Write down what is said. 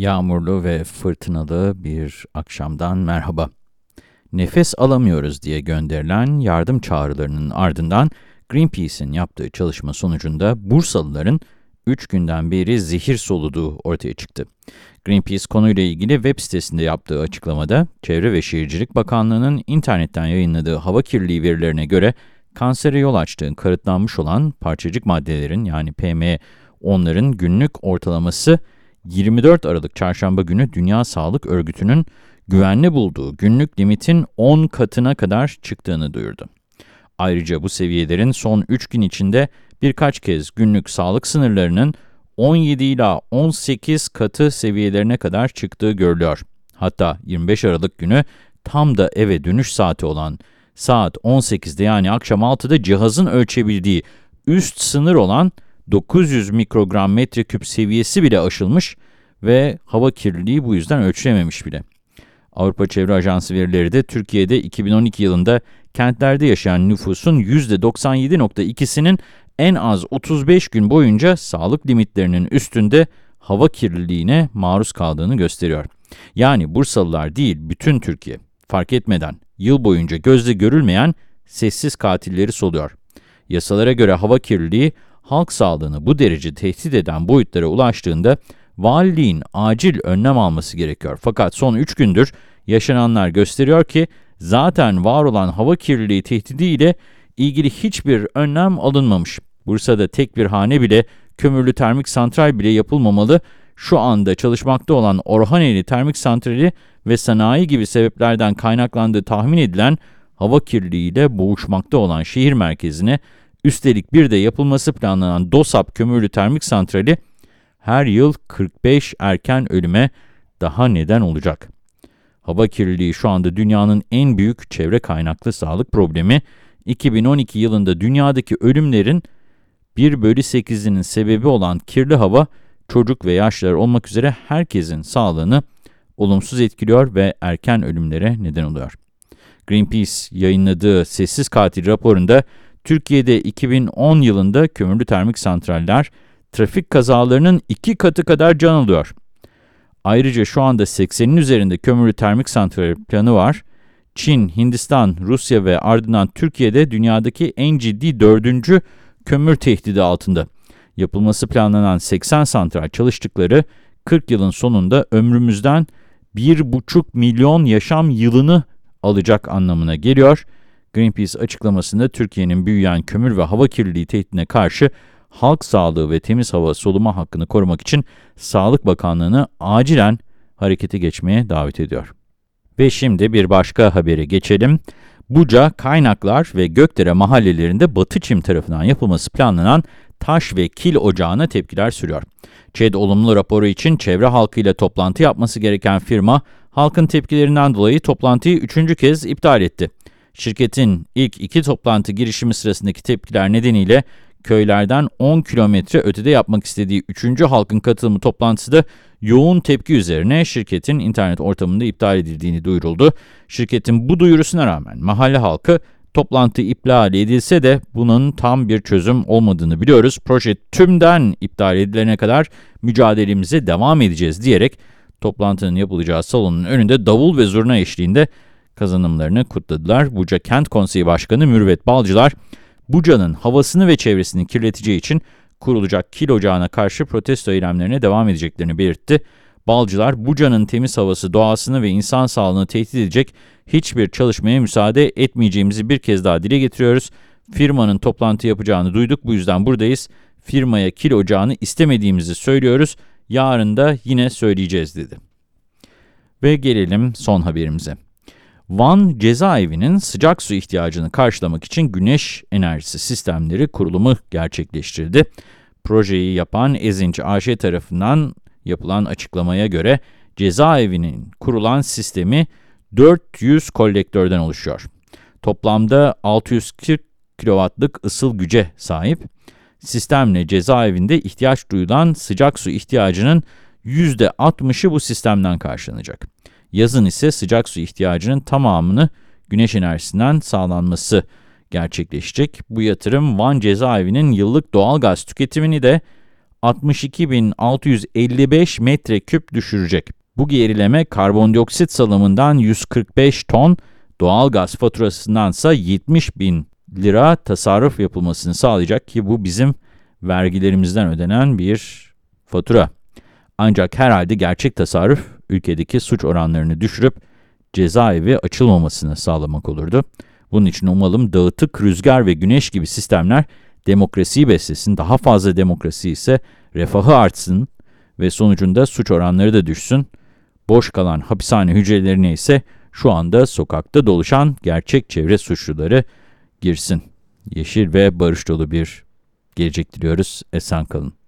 Yağmurlu ve fırtınalı bir akşamdan merhaba. Nefes alamıyoruz diye gönderilen yardım çağrılarının ardından Greenpeace'in yaptığı çalışma sonucunda Bursalıların 3 günden beri zehir soluduğu ortaya çıktı. Greenpeace konuyla ilgili web sitesinde yaptığı açıklamada, Çevre ve Şehircilik Bakanlığı'nın internetten yayınladığı hava kirliliği verilerine göre kansere yol açtığı kanıtlanmış olan parçacık maddelerin yani PM10'ların günlük ortalaması 24 Aralık Çarşamba günü Dünya Sağlık Örgütü'nün güvenli bulduğu günlük limitin 10 katına kadar çıktığını duyurdu. Ayrıca bu seviyelerin son 3 gün içinde birkaç kez günlük sağlık sınırlarının 17 ila 18 katı seviyelerine kadar çıktığı görülüyor. Hatta 25 Aralık günü tam da eve dönüş saati olan saat 18'de yani akşam 6'da cihazın ölçebildiği üst sınır olan 900 mikrogram metreküp seviyesi bile aşılmış ve hava kirliliği bu yüzden ölçülememiş bile. Avrupa Çevre Ajansı verileri de Türkiye'de 2012 yılında kentlerde yaşayan nüfusun %97.2'sinin en az 35 gün boyunca sağlık limitlerinin üstünde hava kirliliğine maruz kaldığını gösteriyor. Yani Bursalılar değil, bütün Türkiye, fark etmeden yıl boyunca gözle görülmeyen sessiz katilleri soluyor. Yasalara göre hava kirliliği, halk sağlığını bu derece tehdit eden boyutlara ulaştığında valiliğin acil önlem alması gerekiyor. Fakat son 3 gündür yaşananlar gösteriyor ki zaten var olan hava kirliliği tehdidiyle ilgili hiçbir önlem alınmamış. Bursa'da tek bir hane bile, kömürlü termik santral bile yapılmamalı. Şu anda çalışmakta olan Orhaneli Termik Santrali ve sanayi gibi sebeplerden kaynaklandığı tahmin edilen hava kirliliğiyle boğuşmakta olan şehir merkezine, üstelik bir de yapılması planlanan DOSAP Kömürlü Termik Santrali, her yıl 45 erken ölüme daha neden olacak. Hava kirliliği şu anda dünyanın en büyük çevre kaynaklı sağlık problemi. 2012 yılında dünyadaki ölümlerin 1 bölü 8'inin sebebi olan kirli hava, çocuk ve yaşlılar olmak üzere herkesin sağlığını olumsuz etkiliyor ve erken ölümlere neden oluyor. Greenpeace yayınladığı Sessiz Katil raporunda, Türkiye'de 2010 yılında kömürlü termik santraller, trafik kazalarının iki katı kadar can alıyor. Ayrıca şu anda 80'in üzerinde kömürlü termik santral planı var. Çin, Hindistan, Rusya ve ardından Türkiye'de dünyadaki en ciddi dördüncü kömür tehdidi altında. Yapılması planlanan 80 santral çalıştıkları 40 yılın sonunda ömrümüzden 1,5 milyon yaşam yılını alacak anlamına geliyor. Greenpeace açıklamasında Türkiye'nin büyüyen kömür ve hava kirliliği tehdidine karşı halk sağlığı ve temiz hava soluma hakkını korumak için Sağlık Bakanlığı'nı acilen harekete geçmeye davet ediyor. Ve şimdi bir başka haberi geçelim. Buca, Kaynaklar ve Gökdere mahallelerinde Batı Çim tarafından yapılması planlanan taş ve kil ocağına tepkiler sürüyor. ÇED olumlu raporu için çevre halkıyla toplantı yapması gereken firma, halkın tepkilerinden dolayı toplantıyı üçüncü kez iptal etti. Şirketin ilk iki toplantı girişimi sırasındaki tepkiler nedeniyle köylerden 10 kilometre ötede yapmak istediği 3. halkın katılımı toplantısı da yoğun tepki üzerine şirketin internet ortamında iptal edildiğini duyuruldu. Şirketin bu duyurusuna rağmen mahalle halkı toplantı iptal edilse de bunun tam bir çözüm olmadığını biliyoruz. Proje tümden iptal edilene kadar mücadelemize devam edeceğiz diyerek toplantının yapılacağı salonun önünde davul ve zurna eşliğinde kazanımlarını kutladılar. Buca Kent Konseyi Başkanı Mürvet Balcılar, Buca'nın havasını ve çevresini kirleteceği için kurulacak kil ocağına karşı protesto eylemlerine devam edeceklerini belirtti. Balcılar, Buca'nın temiz havası doğasını ve insan sağlığını tehdit edecek hiçbir çalışmaya müsaade etmeyeceğimizi bir kez daha dile getiriyoruz. Firmanın toplantı yapacağını duyduk, bu yüzden buradayız. Firmaya kil ocağını istemediğimizi söylüyoruz. Yarın da yine söyleyeceğiz dedi. Ve gelelim son haberimize. Van cezaevinin sıcak su ihtiyacını karşılamak için güneş enerjisi sistemleri kurulumu gerçekleştirdi. Projeyi yapan Ezinç AŞ tarafından yapılan açıklamaya göre cezaevinin kurulan sistemi 400 kolektörden oluşuyor. Toplamda 640 kW'lık ısıl güce sahip. Sistemle cezaevinde ihtiyaç duyulan sıcak su ihtiyacının %60'ı bu sistemden karşılanacak. Yazın ise sıcak su ihtiyacının tamamını güneş enerjisinden sağlanması gerçekleşecek. Bu yatırım Van cezaevinin yıllık doğal gaz tüketimini de 62.655 metreküp düşürecek. Bu gerileme karbondioksit salımından 145 ton, doğal gaz faturasındansa 70 bin lira tasarruf yapılmasını sağlayacak ki bu bizim vergilerimizden ödenen bir fatura. Ancak herhalde gerçek tasarruf ülkedeki suç oranlarını düşürüp cezaevi açılmamasını sağlamak olurdu. Bunun için umalım dağıtık, rüzgar ve güneş gibi sistemler demokrasiyi beslesin, daha fazla demokrasi ise refahı artsın ve sonucunda suç oranları da düşsün. Boş kalan hapishane hücrelerine ise şu anda sokakta doluşan gerçek çevre suçluları girsin. Yeşil ve barış dolu bir gelecek diliyoruz. Esen kalın.